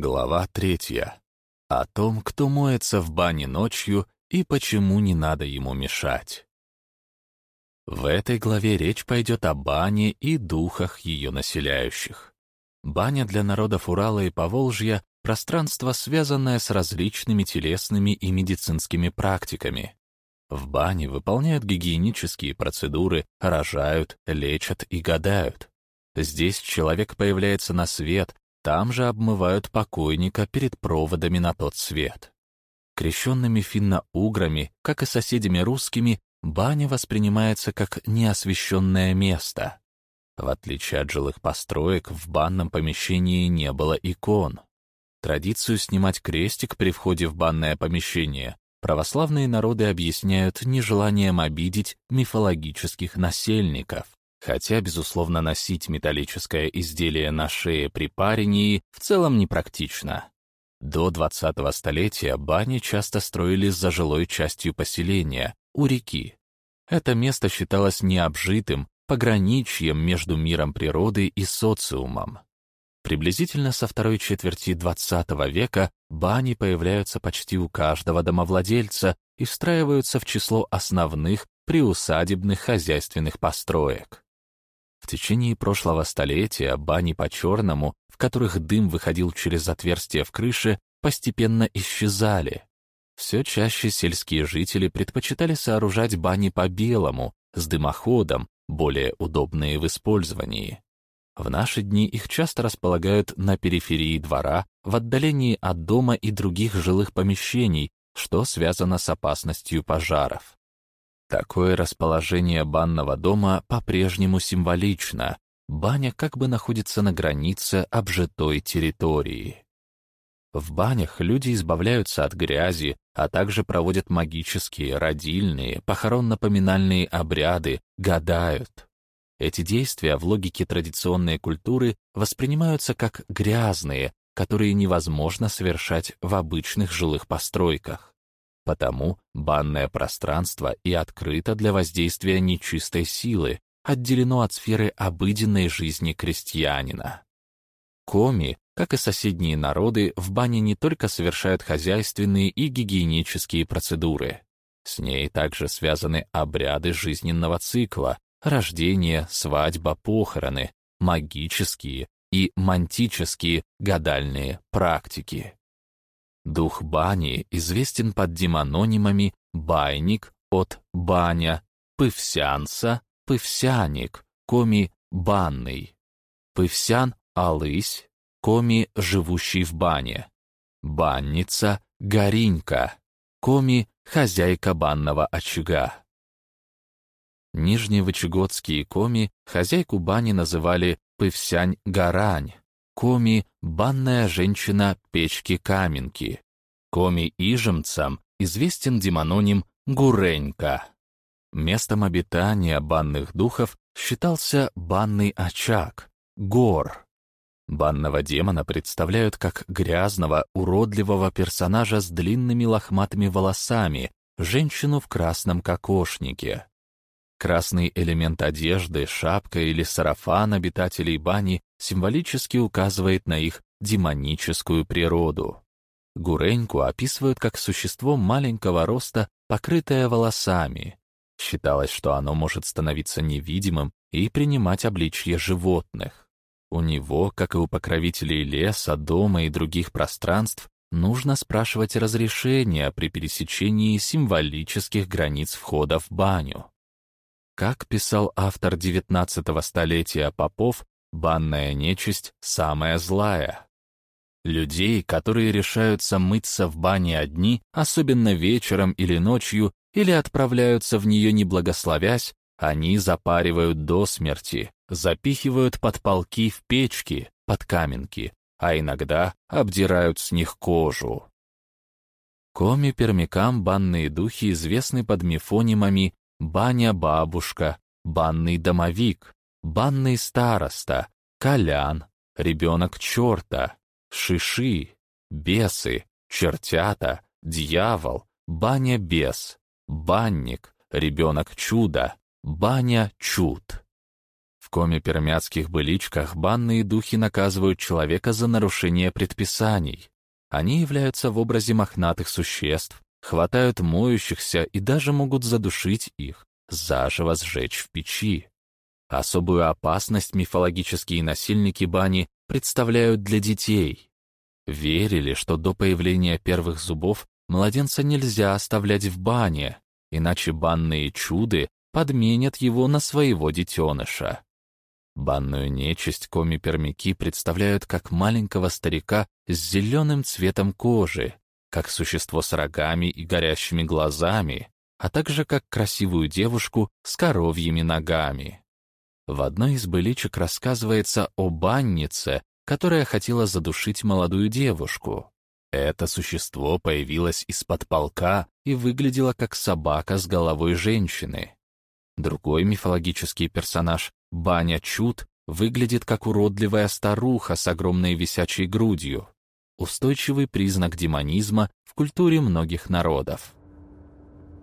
Глава третья. О том, кто моется в бане ночью и почему не надо ему мешать. В этой главе речь пойдет о бане и духах ее населяющих. Баня для народов Урала и Поволжья — пространство, связанное с различными телесными и медицинскими практиками. В бане выполняют гигиенические процедуры, рожают, лечат и гадают. Здесь человек появляется на свет, там же обмывают покойника перед проводами на тот свет. Крещенными финно-уграми, как и соседями русскими, баня воспринимается как неосвещенное место. В отличие от жилых построек, в банном помещении не было икон. Традицию снимать крестик при входе в банное помещение православные народы объясняют нежеланием обидеть мифологических насельников. Хотя, безусловно, носить металлическое изделие на шее при парении в целом непрактично. До 20-го столетия бани часто строили за жилой частью поселения, у реки. Это место считалось необжитым, пограничьем между миром природы и социумом. Приблизительно со второй четверти XX века бани появляются почти у каждого домовладельца и встраиваются в число основных приусадебных хозяйственных построек. В течение прошлого столетия бани по-черному, в которых дым выходил через отверстия в крыше, постепенно исчезали. Все чаще сельские жители предпочитали сооружать бани по-белому, с дымоходом, более удобные в использовании. В наши дни их часто располагают на периферии двора, в отдалении от дома и других жилых помещений, что связано с опасностью пожаров. Такое расположение банного дома по-прежнему символично. Баня как бы находится на границе обжитой территории. В банях люди избавляются от грязи, а также проводят магические, родильные, похоронно-поминальные обряды, гадают. Эти действия в логике традиционной культуры воспринимаются как грязные, которые невозможно совершать в обычных жилых постройках. Потому банное пространство и открыто для воздействия нечистой силы, отделено от сферы обыденной жизни крестьянина. Коми, как и соседние народы, в бане не только совершают хозяйственные и гигиенические процедуры. С ней также связаны обряды жизненного цикла, рождение, свадьба, похороны, магические и мантические гадальные практики. Дух бани известен под демононимами «байник» от «баня», «пывсянса», «пывсяник», «коми» — «банный», «пывсян» — «алысь», «коми» — «живущий в бане», «банница» — «горинька», «коми» — «хозяйка банного очага». Нижневычегодские коми хозяйку бани называли «пывсянь-гарань», коми — банная женщина печки-каменки. Коми-ижемцам известен демононим Гуренька. Местом обитания банных духов считался банный очаг, гор. Банного демона представляют как грязного, уродливого персонажа с длинными лохматыми волосами, женщину в красном кокошнике. Красный элемент одежды, шапка или сарафан обитателей бани символически указывает на их демоническую природу. Гуреньку описывают как существо маленького роста, покрытое волосами. Считалось, что оно может становиться невидимым и принимать обличье животных. У него, как и у покровителей леса, дома и других пространств, нужно спрашивать разрешения при пересечении символических границ входа в баню. Как писал автор XIX столетия Попов, банная нечисть самая злая. Людей, которые решаются мыться в бане одни, особенно вечером или ночью, или отправляются в нее не благословясь, они запаривают до смерти, запихивают под полки в печки, под каменки, а иногда обдирают с них кожу. Коми-пермякам банные духи известны под мифонимами баня-бабушка, банный домовик, банный староста, колян, ребенок черта, шиши, бесы, чертята, дьявол, баня-бес, банник, ребенок чуда, баня-чуд. В коме-пермяцких быличках банные духи наказывают человека за нарушение предписаний. Они являются в образе мохнатых существ, хватают моющихся и даже могут задушить их, заживо сжечь в печи. Особую опасность мифологические насильники бани представляют для детей. Верили, что до появления первых зубов младенца нельзя оставлять в бане, иначе банные чуды подменят его на своего детеныша. Банную нечисть коми-пермяки представляют как маленького старика с зеленым цветом кожи, как существо с рогами и горящими глазами, а также как красивую девушку с коровьими ногами. В одной из быличек рассказывается о баннице, которая хотела задушить молодую девушку. Это существо появилось из-под полка и выглядело как собака с головой женщины. Другой мифологический персонаж, Баня Чуд, выглядит как уродливая старуха с огромной висячей грудью. Устойчивый признак демонизма в культуре многих народов.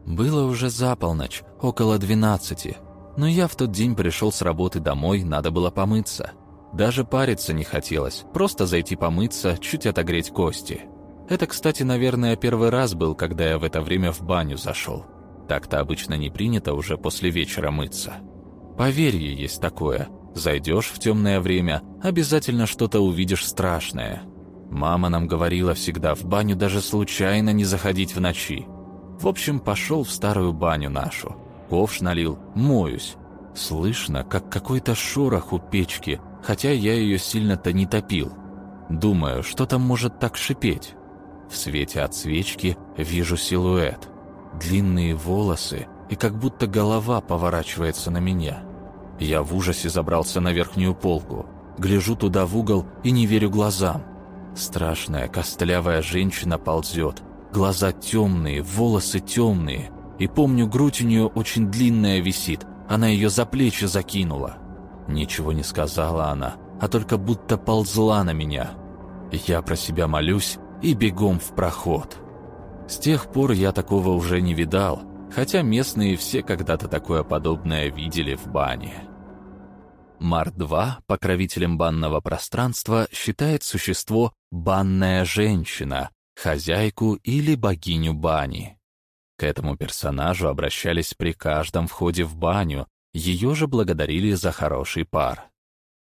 Было уже за полночь, около двенадцати, но я в тот день пришел с работы домой, надо было помыться. Даже париться не хотелось, просто зайти помыться, чуть отогреть кости. Это, кстати, наверное, первый раз был, когда я в это время в баню зашел. Так-то обычно не принято уже после вечера мыться. Поверье есть такое. Зайдешь в темное время, обязательно что-то увидишь страшное. Мама нам говорила всегда в баню даже случайно не заходить в ночи. В общем, пошел в старую баню нашу. Ковш налил, моюсь. Слышно, как какой-то шорох у печки, хотя я ее сильно-то не топил. Думаю, что там может так шипеть? В свете от свечки вижу силуэт. Длинные волосы и как будто голова поворачивается на меня. Я в ужасе забрался на верхнюю полку. Гляжу туда в угол и не верю глазам. Страшная костлявая женщина ползет. Глаза темные, волосы темные. И помню, грудь у нее очень длинная висит. Она ее за плечи закинула. Ничего не сказала она, а только будто ползла на меня. Я про себя молюсь и бегом в проход. С тех пор я такого уже не видал, хотя местные все когда-то такое подобное видели в бане. Мар-2 покровителем банного пространства считает существо «банная женщина», хозяйку или богиню бани. К этому персонажу обращались при каждом входе в баню, ее же благодарили за хороший пар.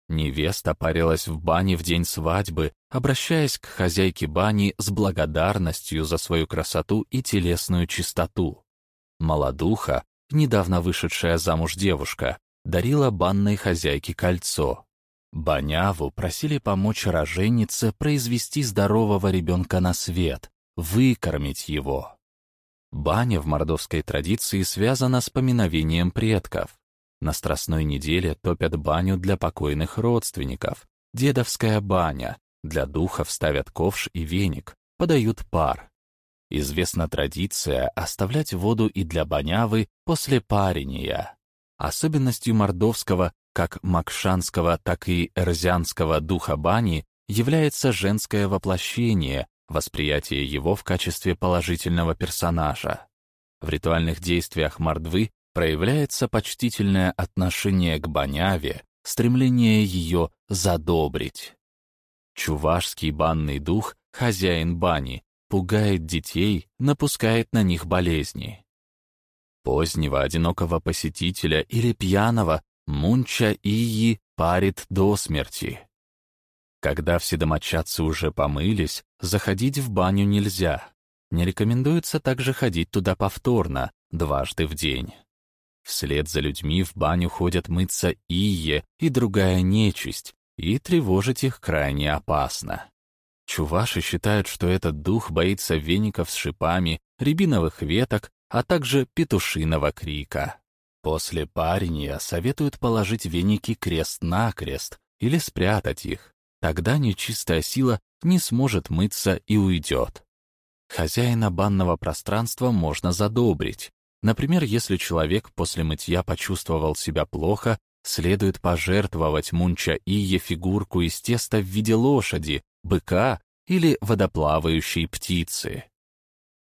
Невеста парилась в бане в день свадьбы, обращаясь к хозяйке бани с благодарностью за свою красоту и телесную чистоту. Молодуха, недавно вышедшая замуж девушка, дарила банной хозяйке кольцо. Баняву просили помочь роженице произвести здорового ребенка на свет, выкормить его. Баня в мордовской традиции связана с поминовением предков. На Страстной неделе топят баню для покойных родственников. Дедовская баня. Для духов ставят ковш и веник, подают пар. Известна традиция оставлять воду и для банявы после парения. Особенностью мордовского, как макшанского, так и эрзянского духа бани является женское воплощение, восприятие его в качестве положительного персонажа. В ритуальных действиях мордвы проявляется почтительное отношение к баняве, стремление ее задобрить. Чувашский банный дух, хозяин бани, пугает детей, напускает на них болезни. Позднего одинокого посетителя или пьяного Мунча Ии парит до смерти. Когда все домочадцы уже помылись, заходить в баню нельзя. Не рекомендуется также ходить туда повторно, дважды в день. Вслед за людьми в баню ходят мыться Ие и другая нечисть, и тревожить их крайне опасно. Чуваши считают, что этот дух боится веников с шипами, рябиновых веток, а также петушиного крика. После парения советуют положить веники крест-накрест или спрятать их. Тогда нечистая сила не сможет мыться и уйдет. Хозяина банного пространства можно задобрить. Например, если человек после мытья почувствовал себя плохо, следует пожертвовать мунча ие фигурку из теста в виде лошади, быка или водоплавающей птицы.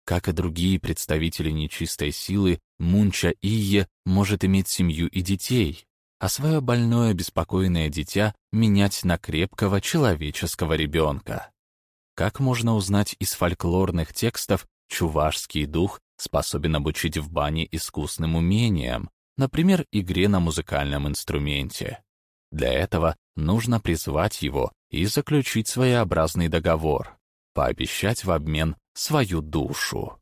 Как и другие представители нечистой силы, Мунча Ие может иметь семью и детей. А свое больное беспокойное дитя менять на крепкого человеческого ребенка. Как можно узнать из фольклорных текстов, чувашский дух способен обучить в бане искусным умениям, например, игре на музыкальном инструменте. Для этого нужно призвать его и заключить своеобразный договор, пообещать в обмен свою душу.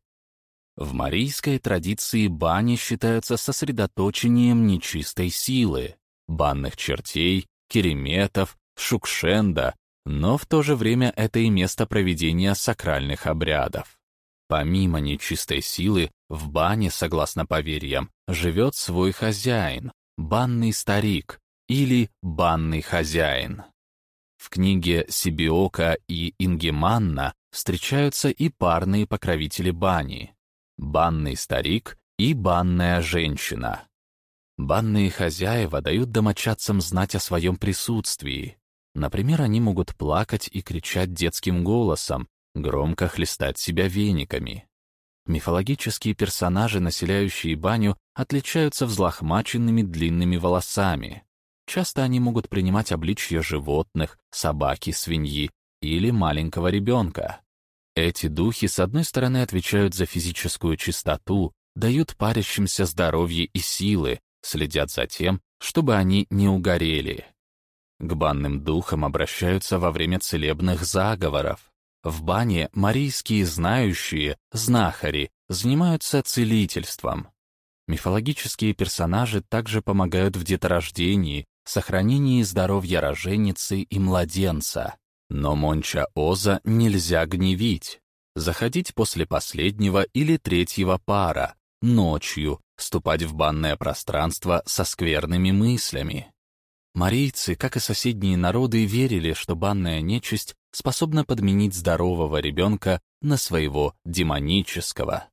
В марийской традиции бани считаются сосредоточением нечистой силы, банных чертей, кереметов, шукшенда, но в то же время это и место проведения сакральных обрядов. Помимо нечистой силы, в бане, согласно поверьям, живет свой хозяин, банный старик или банный хозяин. В книге Сибиока и Ингеманна встречаются и парные покровители бани банный старик и банная женщина. Банные хозяева дают домочадцам знать о своем присутствии. Например, они могут плакать и кричать детским голосом, громко хлестать себя вениками. Мифологические персонажи, населяющие баню, отличаются взлохмаченными длинными волосами. Часто они могут принимать обличье животных, собаки, свиньи или маленького ребенка. Эти духи, с одной стороны, отвечают за физическую чистоту, дают парящимся здоровье и силы, следят за тем, чтобы они не угорели. К банным духам обращаются во время целебных заговоров. В бане марийские знающие, знахари, занимаются целительством. Мифологические персонажи также помогают в деторождении, сохранении здоровья роженицы и младенца. Но Монча Оза нельзя гневить. Заходить после последнего или третьего пара, ночью, вступать в банное пространство со скверными мыслями. Марийцы, как и соседние народы, верили, что банная нечисть способна подменить здорового ребенка на своего демонического.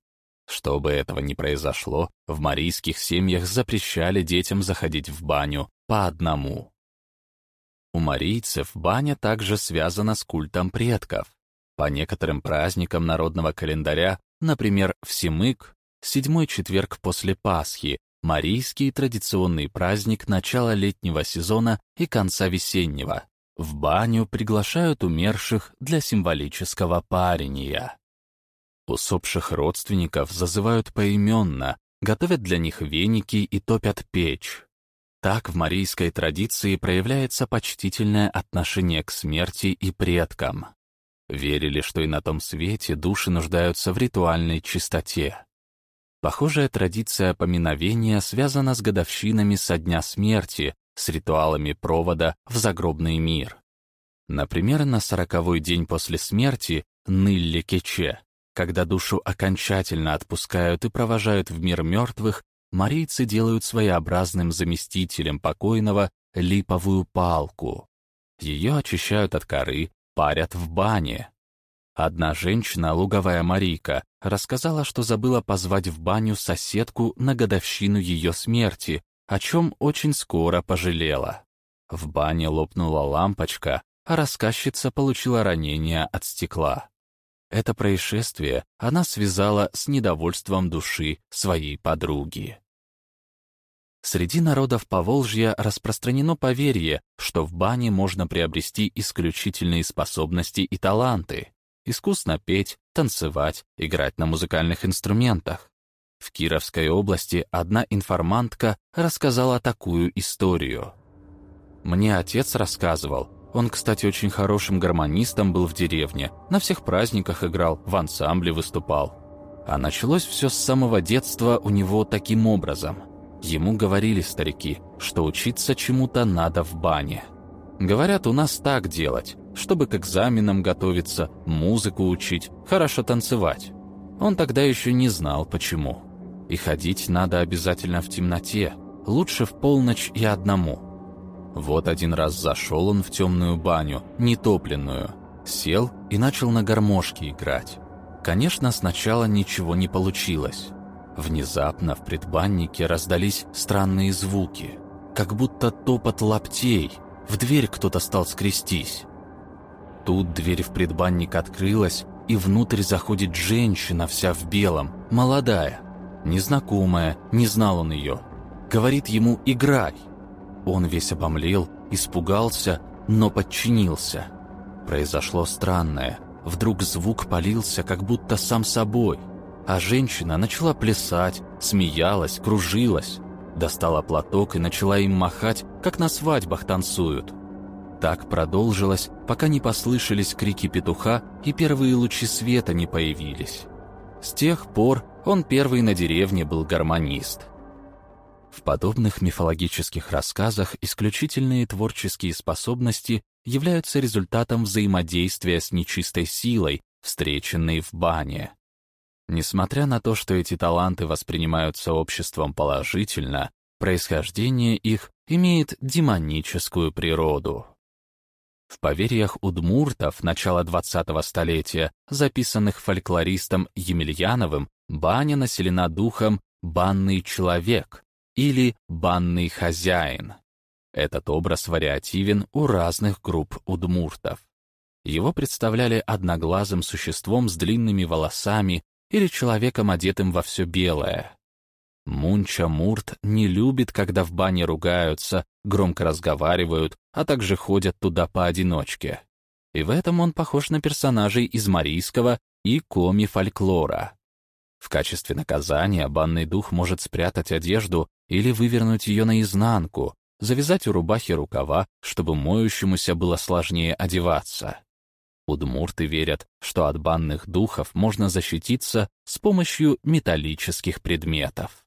Чтобы этого не произошло, в марийских семьях запрещали детям заходить в баню по одному. У марийцев баня также связана с культом предков. По некоторым праздникам народного календаря, например, Всемык, седьмой четверг после Пасхи, марийский традиционный праздник начала летнего сезона и конца весеннего. В баню приглашают умерших для символического парения. Усопших родственников зазывают поименно, готовят для них веники и топят печь. Так в марийской традиции проявляется почтительное отношение к смерти и предкам. Верили, что и на том свете души нуждаются в ритуальной чистоте. Похожая традиция поминовения связана с годовщинами со дня смерти, с ритуалами провода в загробный мир. Например, на сороковой день после смерти Нылли-Кече, когда душу окончательно отпускают и провожают в мир мертвых, марийцы делают своеобразным заместителем покойного липовую палку. Ее очищают от коры, парят в бане. Одна женщина, луговая Марийка, рассказала, что забыла позвать в баню соседку на годовщину ее смерти, о чем очень скоро пожалела. В бане лопнула лампочка, а рассказчица получила ранение от стекла. Это происшествие она связала с недовольством души своей подруги. Среди народов Поволжья распространено поверье, что в бане можно приобрести исключительные способности и таланты, искусно петь, танцевать, играть на музыкальных инструментах. В Кировской области одна информантка рассказала такую историю. Мне отец рассказывал, он, кстати, очень хорошим гармонистом был в деревне, на всех праздниках играл, в ансамбле выступал. А началось все с самого детства у него таким образом. Ему говорили старики, что учиться чему-то надо в бане. Говорят, у нас так делать, чтобы к экзаменам готовиться, музыку учить, хорошо танцевать. Он тогда еще не знал, почему. И ходить надо обязательно в темноте, лучше в полночь и одному. Вот один раз зашел он в темную баню, нетопленную, сел и начал на гармошке играть. Конечно, сначала ничего не получилось. Внезапно в предбаннике раздались странные звуки, как будто топот лаптей, в дверь кто-то стал скрестись. Тут дверь в предбанник открылась, и внутрь заходит женщина вся в белом, молодая, незнакомая, не знал он ее. Говорит ему «играй». Он весь обомлел, испугался, но подчинился. Произошло странное. Вдруг звук полился, как будто сам собой. А женщина начала плясать, смеялась, кружилась. Достала платок и начала им махать, как на свадьбах танцуют. Так продолжилось, пока не послышались крики петуха и первые лучи света не появились. С тех пор он первый на деревне был гармонист. В подобных мифологических рассказах исключительные творческие способности являются результатом взаимодействия с нечистой силой, встреченной в бане. Несмотря на то, что эти таланты воспринимаются обществом положительно, происхождение их имеет демоническую природу. В поверьях удмуртов начала 20-го столетия, записанных фольклористом Емельяновым, баня населена духом «банный человек» или «банный хозяин». Этот образ вариативен у разных групп удмуртов. Его представляли одноглазым существом с длинными волосами или человеком, одетым во все белое. Мунча Мурт не любит, когда в бане ругаются, громко разговаривают, а также ходят туда поодиночке. И в этом он похож на персонажей из марийского и коми-фольклора. В качестве наказания банный дух может спрятать одежду или вывернуть ее наизнанку, завязать у рубахи рукава, чтобы моющемуся было сложнее одеваться. Удмурты верят, что от банных духов можно защититься с помощью металлических предметов.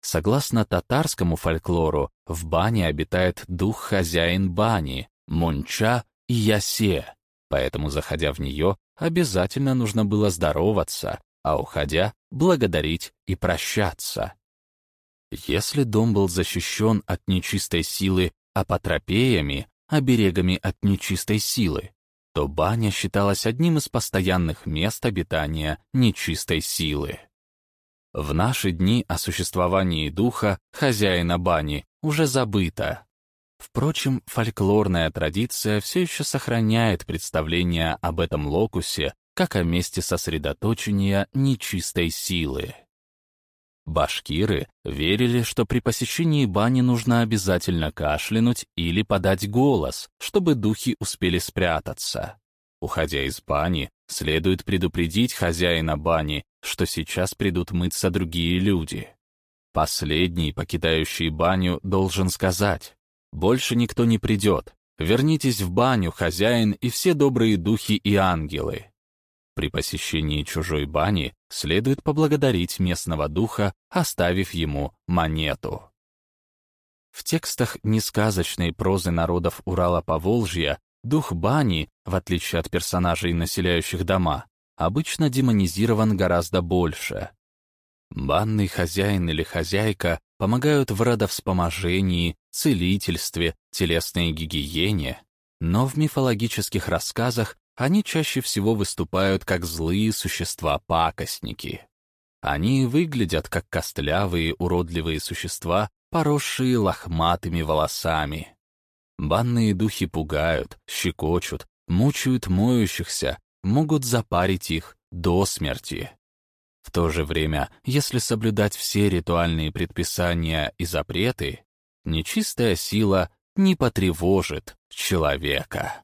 Согласно татарскому фольклору, в бане обитает дух-хозяин бани, Мунча и Ясе, поэтому, заходя в нее, обязательно нужно было здороваться, а уходя — благодарить и прощаться. Если дом был защищен от нечистой силы апотропеями, оберегами от нечистой силы, то баня считалась одним из постоянных мест обитания нечистой силы. В наши дни о существовании духа, хозяина бани, уже забыто. Впрочем, фольклорная традиция все еще сохраняет представление об этом локусе как о месте сосредоточения нечистой силы. Башкиры верили, что при посещении бани нужно обязательно кашлянуть или подать голос, чтобы духи успели спрятаться. Уходя из бани, следует предупредить хозяина бани, что сейчас придут мыться другие люди. Последний, покидающий баню, должен сказать, «Больше никто не придет. Вернитесь в баню, хозяин и все добрые духи и ангелы». При посещении чужой бани следует поблагодарить местного духа, оставив ему монету. В текстах несказочной прозы народов Урала-Поволжья Дух бани, в отличие от персонажей, населяющих дома, обычно демонизирован гораздо больше. Банный хозяин или хозяйка помогают в родовспоможении, целительстве, телесной гигиене, но в мифологических рассказах они чаще всего выступают как злые существа-пакостники. Они выглядят как костлявые, уродливые существа, поросшие лохматыми волосами. Банные духи пугают, щекочут, мучают моющихся, могут запарить их до смерти. В то же время, если соблюдать все ритуальные предписания и запреты, нечистая сила не потревожит человека.